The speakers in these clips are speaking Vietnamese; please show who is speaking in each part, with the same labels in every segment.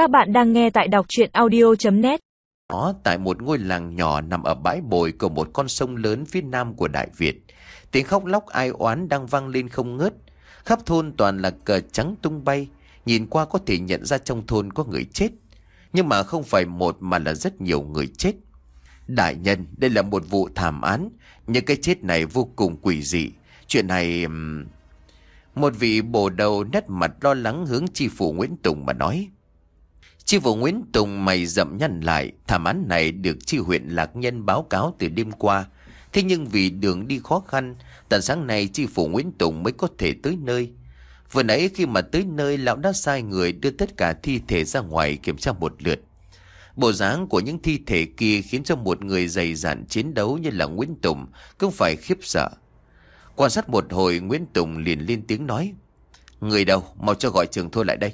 Speaker 1: Các bạn đang nghe tại đọc chuyện audio.net
Speaker 2: Đó tại một ngôi làng nhỏ nằm ở bãi bồi của một con sông lớn phía nam của Đại Việt. Tiếng khóc lóc ai oán đang vang lên không ngớt. Khắp thôn toàn là cờ trắng tung bay. Nhìn qua có thể nhận ra trong thôn có người chết. Nhưng mà không phải một mà là rất nhiều người chết. Đại nhân, đây là một vụ thảm án. Nhưng cái chết này vô cùng quỷ dị. Chuyện này... Một vị bồ đầu nét mặt lo lắng hướng chi phủ Nguyễn Tùng mà nói. Chi vụ Nguyễn Tùng mày rậm nhăn lại, thảm án này được chi huyện Lạc Nhân báo cáo từ đêm qua. Thế nhưng vì đường đi khó khăn, tận sáng nay chi phủ Nguyễn Tùng mới có thể tới nơi. Vừa nãy khi mà tới nơi, lão đã sai người đưa tất cả thi thể ra ngoài kiểm tra một lượt. Bộ dáng của những thi thể kia khiến cho một người dày dặn chiến đấu như là Nguyễn Tùng cũng phải khiếp sợ. Quan sát một hồi Nguyễn Tùng liền lên tiếng nói Người đâu mau cho gọi trường thôi lại đây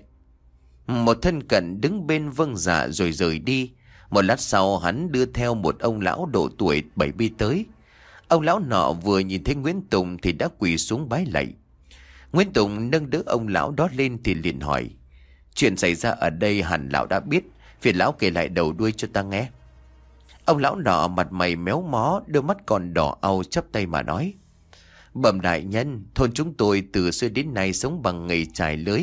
Speaker 2: một thân cận đứng bên vâng dạ rồi rời đi. Một lát sau hắn đưa theo một ông lão độ tuổi 70 tới. Ông lão nọ vừa nhìn thấy Nguyễn Tùng thì đã quỳ xuống bái lạy. Nguyễn Tùng nâng đỡ ông lão đó lên thì liền hỏi Chuyện xảy ra ở đây hẳn lão đã biết Phiền lão kể lại đầu đuôi cho ta nghe. Ông lão nọ mặt mày méo mó Đôi mắt còn đỏ au chắp tay mà nói Bẩm đại nhân, thôn chúng tôi từ xưa đến nay sống bằng nghề trải lưới.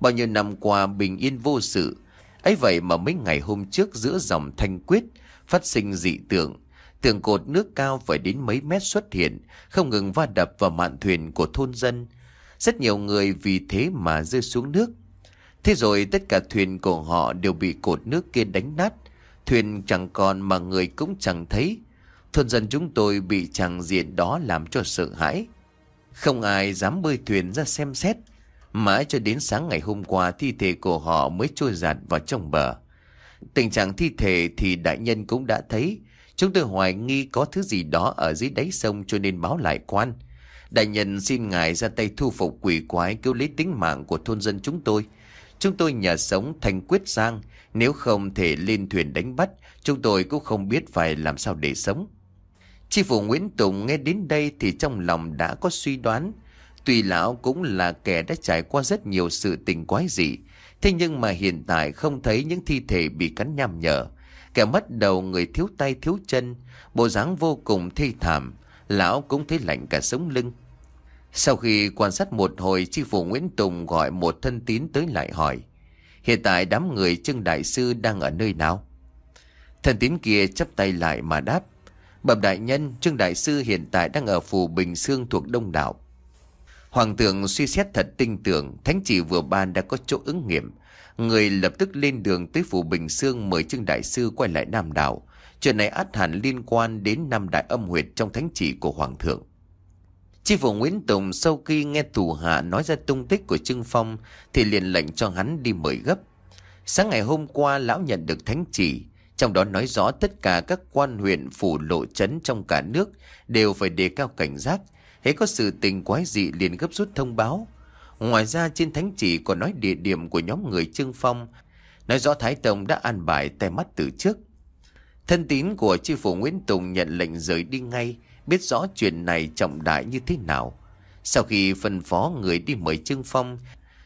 Speaker 2: Bao nhiêu năm qua bình yên vô sự. ấy vậy mà mấy ngày hôm trước giữa dòng thanh quyết, phát sinh dị tượng. Tường cột nước cao phải đến mấy mét xuất hiện, không ngừng va đập vào mạn thuyền của thôn dân. Rất nhiều người vì thế mà rơi xuống nước. Thế rồi tất cả thuyền của họ đều bị cột nước kia đánh nát. Thuyền chẳng còn mà người cũng chẳng thấy. Thôn dân chúng tôi bị chàng diện đó làm cho sợ hãi. Không ai dám bơi thuyền ra xem xét. Mãi cho đến sáng ngày hôm qua thi thể của họ mới trôi giạt vào trong bờ. Tình trạng thi thể thì đại nhân cũng đã thấy. Chúng tôi hoài nghi có thứ gì đó ở dưới đáy sông cho nên báo lại quan. Đại nhân xin ngài ra tay thu phục quỷ quái cứu lấy tính mạng của thôn dân chúng tôi. Chúng tôi nhà sống thành quyết giang. Nếu không thể lên thuyền đánh bắt, chúng tôi cũng không biết phải làm sao để sống. Chi phủ Nguyễn Tùng nghe đến đây thì trong lòng đã có suy đoán. Tuy lão cũng là kẻ đã trải qua rất nhiều sự tình quái dị. Thế nhưng mà hiện tại không thấy những thi thể bị cắn nham nhở. Kẻ mất đầu người thiếu tay thiếu chân, bộ dáng vô cùng thê thảm. Lão cũng thấy lạnh cả sống lưng. Sau khi quan sát một hồi, chi phủ Nguyễn Tùng gọi một thân tín tới lại hỏi. Hiện tại đám người Trương Đại Sư đang ở nơi nào? Thân tín kia chắp tay lại mà đáp. Bẩm đại nhân, Trương Đại Sư hiện tại đang ở phủ Bình Sương thuộc Đông Đảo. Hoàng thượng suy xét thật tinh tưởng, thánh chỉ vừa ban đã có chỗ ứng nghiệm. Người lập tức lên đường tới phủ Bình Sương mời Trương Đại Sư quay lại Nam Đảo. Chuyện này át hẳn liên quan đến năm đại âm huyệt trong thánh chỉ của Hoàng thượng. Chi phủ Nguyễn Tùng sau khi nghe thủ hạ nói ra tung tích của Trương Phong thì liền lệnh cho hắn đi mời gấp. Sáng ngày hôm qua lão nhận được thánh chỉ, trong đó nói rõ tất cả các quan huyện phủ lộ trấn trong cả nước đều phải đề cao cảnh giác. Hễ có sự tình quái dị liền gấp rút thông báo. Ngoài ra trên thánh chỉ còn nói địa điểm của nhóm người Trương Phong. Nói rõ Thái Tông đã an bài tay mắt từ trước. Thân tín của chi phủ Nguyễn Tùng nhận lệnh rời đi ngay, biết rõ chuyện này trọng đại như thế nào. Sau khi phân phó người đi mời Trương Phong,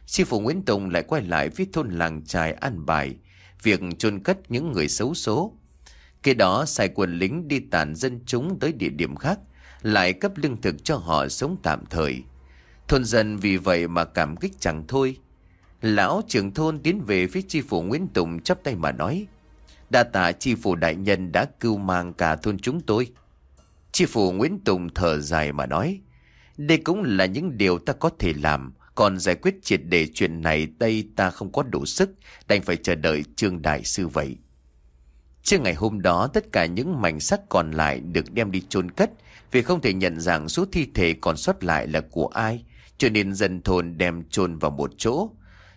Speaker 2: chi phủ Nguyễn Tùng lại quay lại với thôn làng trài an bài, việc chôn cất những người xấu số. Kế đó sai quân lính đi tàn dân chúng tới địa điểm khác, lại cấp lương thực cho họ sống tạm thời. Thôn dân vì vậy mà cảm kích chẳng thôi. Lão trưởng thôn tiến về phía chi phủ Nguyễn Tùng chắp tay mà nói. Đa tạ chi phủ đại nhân đã cưu mang cả thôn chúng tôi. Chi phủ Nguyễn Tùng thở dài mà nói. Đây cũng là những điều ta có thể làm. Còn giải quyết triệt để chuyện này đây ta không có đủ sức, đành phải chờ đợi Trương Đại Sư vậy. Trước ngày hôm đó, tất cả những mảnh sắt còn lại được đem đi chôn cất, vì không thể nhận rằng số thi thể còn sót lại là của ai, cho nên dân thôn đem chôn vào một chỗ.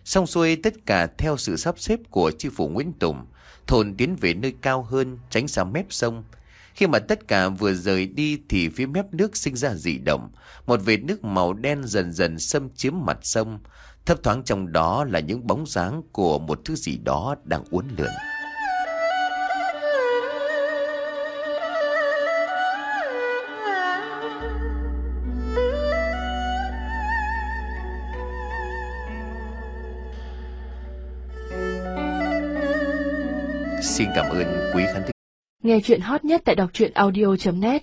Speaker 2: Xong xuôi tất cả theo sự sắp xếp của chi phủ Nguyễn Tùng, thôn tiến về nơi cao hơn, tránh xa mép sông. Khi mà tất cả vừa rời đi thì phía mép nước sinh ra dị động. Một vệt nước màu đen dần dần xâm chiếm mặt sông. Thấp thoáng trong đó là những bóng dáng của một thứ gì đó đang uốn lượn. Xin cảm ơn quý khán thính
Speaker 3: Nghe chuyện hot nhất tại đọc truyện audio.net